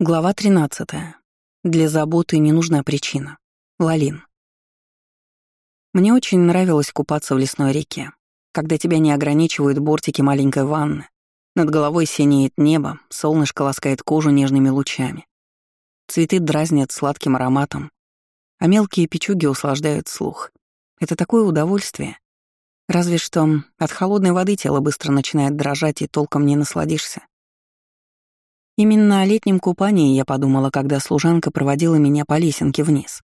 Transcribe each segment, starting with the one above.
Глава 13. Для заботы не нужна причина. Лалин. Мне очень нравилось купаться в лесной реке, когда тебя не ограничивают бортики маленькой ванны, над головой синеет небо, солнышко ласкает кожу нежными лучами. Цветы дразнят сладким ароматом, а мелкие печуги услаждают слух. Это такое удовольствие. Разве что от холодной воды тело быстро начинает дрожать и толком не насладишься. Именно о летнем купании я подумала, когда служанка проводила меня по лесенке вниз.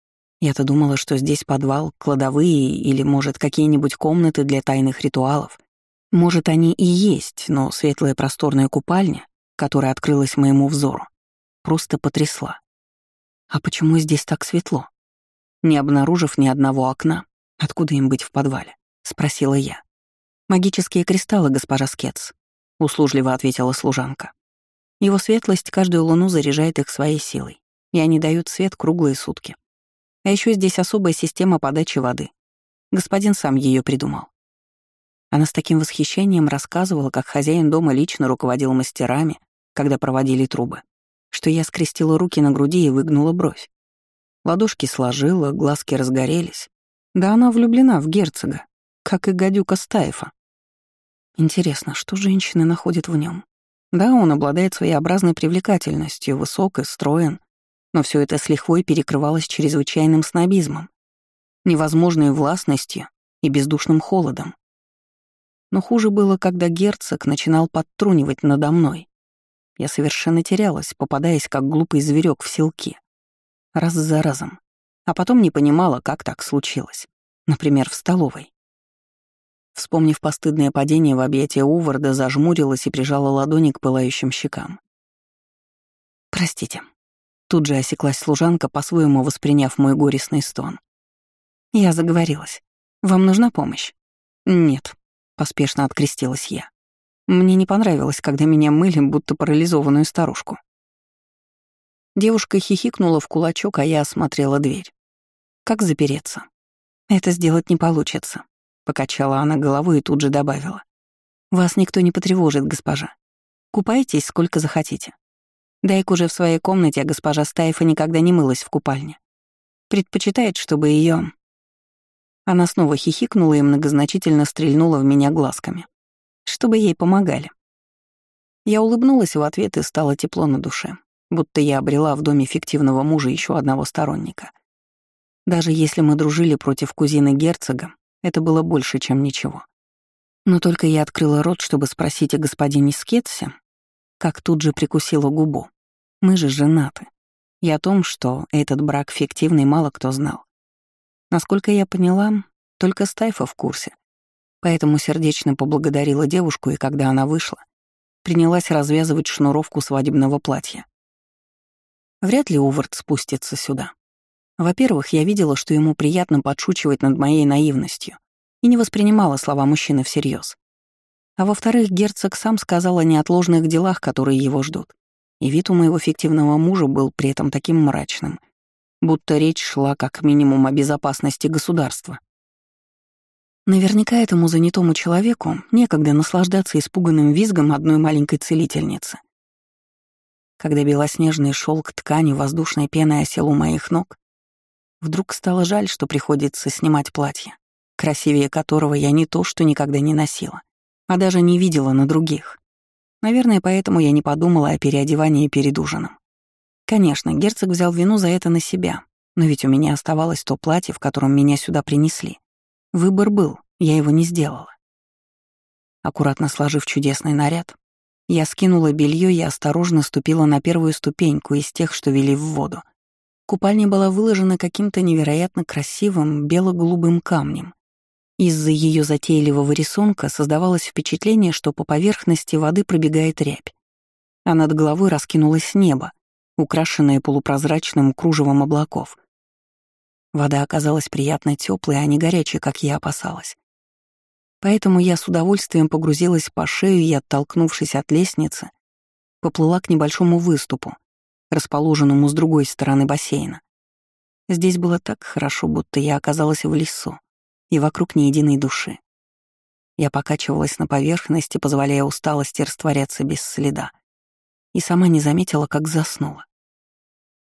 Я-то думала, что здесь подвал, кладовые или, может, какие-нибудь комнаты для тайных ритуалов. Может, они и есть, но светлая просторная купальня, которая открылась моему взору, просто потрясла. А почему здесь так светло? Не обнаружив ни одного окна, откуда им быть в подвале? Спросила я. «Магические кристаллы, госпожа Скетс», — услужливо ответила служанка. Его светлость каждую луну заряжает их своей силой, и они дают свет круглые сутки. А еще здесь особая система подачи воды. Господин сам ее придумал. Она с таким восхищением рассказывала, как хозяин дома лично руководил мастерами, когда проводили трубы, что я скрестила руки на груди и выгнула бровь. Ладошки сложила, глазки разгорелись. Да она влюблена в герцога, как и гадюка Стаефа. Интересно, что женщины находят в нем? Да, он обладает своеобразной привлекательностью, высок и строен, но все это с лихвой перекрывалось чрезвычайным снобизмом, невозможной властностью и бездушным холодом. Но хуже было, когда герцог начинал подтрунивать надо мной. Я совершенно терялась, попадаясь как глупый зверек в селки. Раз за разом. А потом не понимала, как так случилось. Например, в столовой. Вспомнив постыдное падение в объятия Уварда, зажмурилась и прижала ладони к пылающим щекам. «Простите». Тут же осеклась служанка, по-своему восприняв мой горестный стон. Я заговорилась. «Вам нужна помощь?» «Нет», — поспешно открестилась я. Мне не понравилось, когда меня мыли, будто парализованную старушку. Девушка хихикнула в кулачок, а я осмотрела дверь. Как запереться? Это сделать не получится. Покачала она головой и тут же добавила. «Вас никто не потревожит, госпожа. Купайтесь сколько захотите. Дайк уже в своей комнате, а госпожа Стаефа никогда не мылась в купальне. Предпочитает, чтобы ее. Она снова хихикнула и многозначительно стрельнула в меня глазками. Чтобы ей помогали. Я улыбнулась в ответ и стало тепло на душе, будто я обрела в доме фиктивного мужа еще одного сторонника. Даже если мы дружили против кузины герцога, это было больше, чем ничего. Но только я открыла рот, чтобы спросить о господине Скетсе, как тут же прикусила губу. Мы же женаты. И о том, что этот брак фиктивный, мало кто знал. Насколько я поняла, только Стайфа в курсе. Поэтому сердечно поблагодарила девушку, и когда она вышла, принялась развязывать шнуровку свадебного платья. Вряд ли Увард спустится сюда. Во-первых, я видела, что ему приятно подшучивать над моей наивностью и не воспринимала слова мужчины всерьез. А во-вторых, герцог сам сказал о неотложных делах, которые его ждут. И вид у моего фиктивного мужа был при этом таким мрачным, будто речь шла как минимум о безопасности государства. Наверняка этому занятому человеку некогда наслаждаться испуганным визгом одной маленькой целительницы. Когда белоснежный шелк ткани воздушной пеной осел у моих ног, Вдруг стало жаль, что приходится снимать платье, красивее которого я не то, что никогда не носила, а даже не видела на других. Наверное, поэтому я не подумала о переодевании перед ужином. Конечно, герцог взял вину за это на себя, но ведь у меня оставалось то платье, в котором меня сюда принесли. Выбор был, я его не сделала. Аккуратно сложив чудесный наряд, я скинула белье и осторожно ступила на первую ступеньку из тех, что вели в воду — Купальня была выложена каким-то невероятно красивым бело-голубым камнем. Из-за ее затейливого рисунка создавалось впечатление, что по поверхности воды пробегает рябь, а над головой раскинулось небо, украшенное полупрозрачным кружевом облаков. Вода оказалась приятно теплой, а не горячей, как я опасалась. Поэтому я с удовольствием погрузилась по шею и, оттолкнувшись от лестницы, поплыла к небольшому выступу, расположенному с другой стороны бассейна. Здесь было так хорошо, будто я оказалась в лесу, и вокруг ни единой души. Я покачивалась на поверхности, позволяя усталости растворяться без следа, и сама не заметила, как заснула.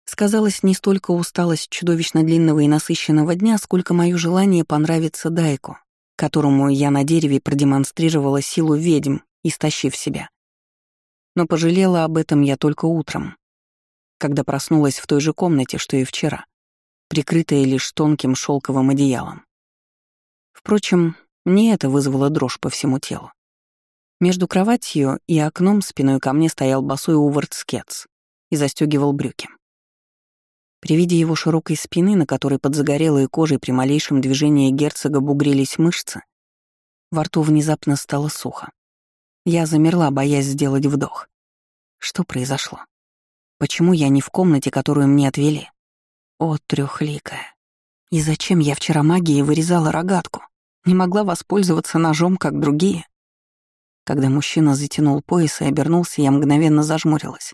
Сказалось не столько усталость чудовищно длинного и насыщенного дня, сколько мое желание понравиться Дайку, которому я на дереве продемонстрировала силу ведьм, истощив себя. Но пожалела об этом я только утром, когда проснулась в той же комнате, что и вчера, прикрытая лишь тонким шелковым одеялом. Впрочем, не это вызвало дрожь по всему телу. Между кроватью и окном спиной ко мне стоял босой Увард Скетс и застегивал брюки. При виде его широкой спины, на которой под загорелой кожей при малейшем движении герцога бугрились мышцы, во рту внезапно стало сухо. Я замерла, боясь сделать вдох. Что произошло? Почему я не в комнате, которую мне отвели? О, трёхликая. И зачем я вчера магией вырезала рогатку? Не могла воспользоваться ножом, как другие? Когда мужчина затянул пояс и обернулся, я мгновенно зажмурилась.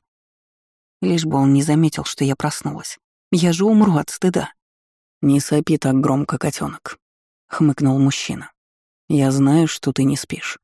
Лишь бы он не заметил, что я проснулась. Я же умру от стыда. «Не сопи так громко, котенок, хмыкнул мужчина. «Я знаю, что ты не спишь».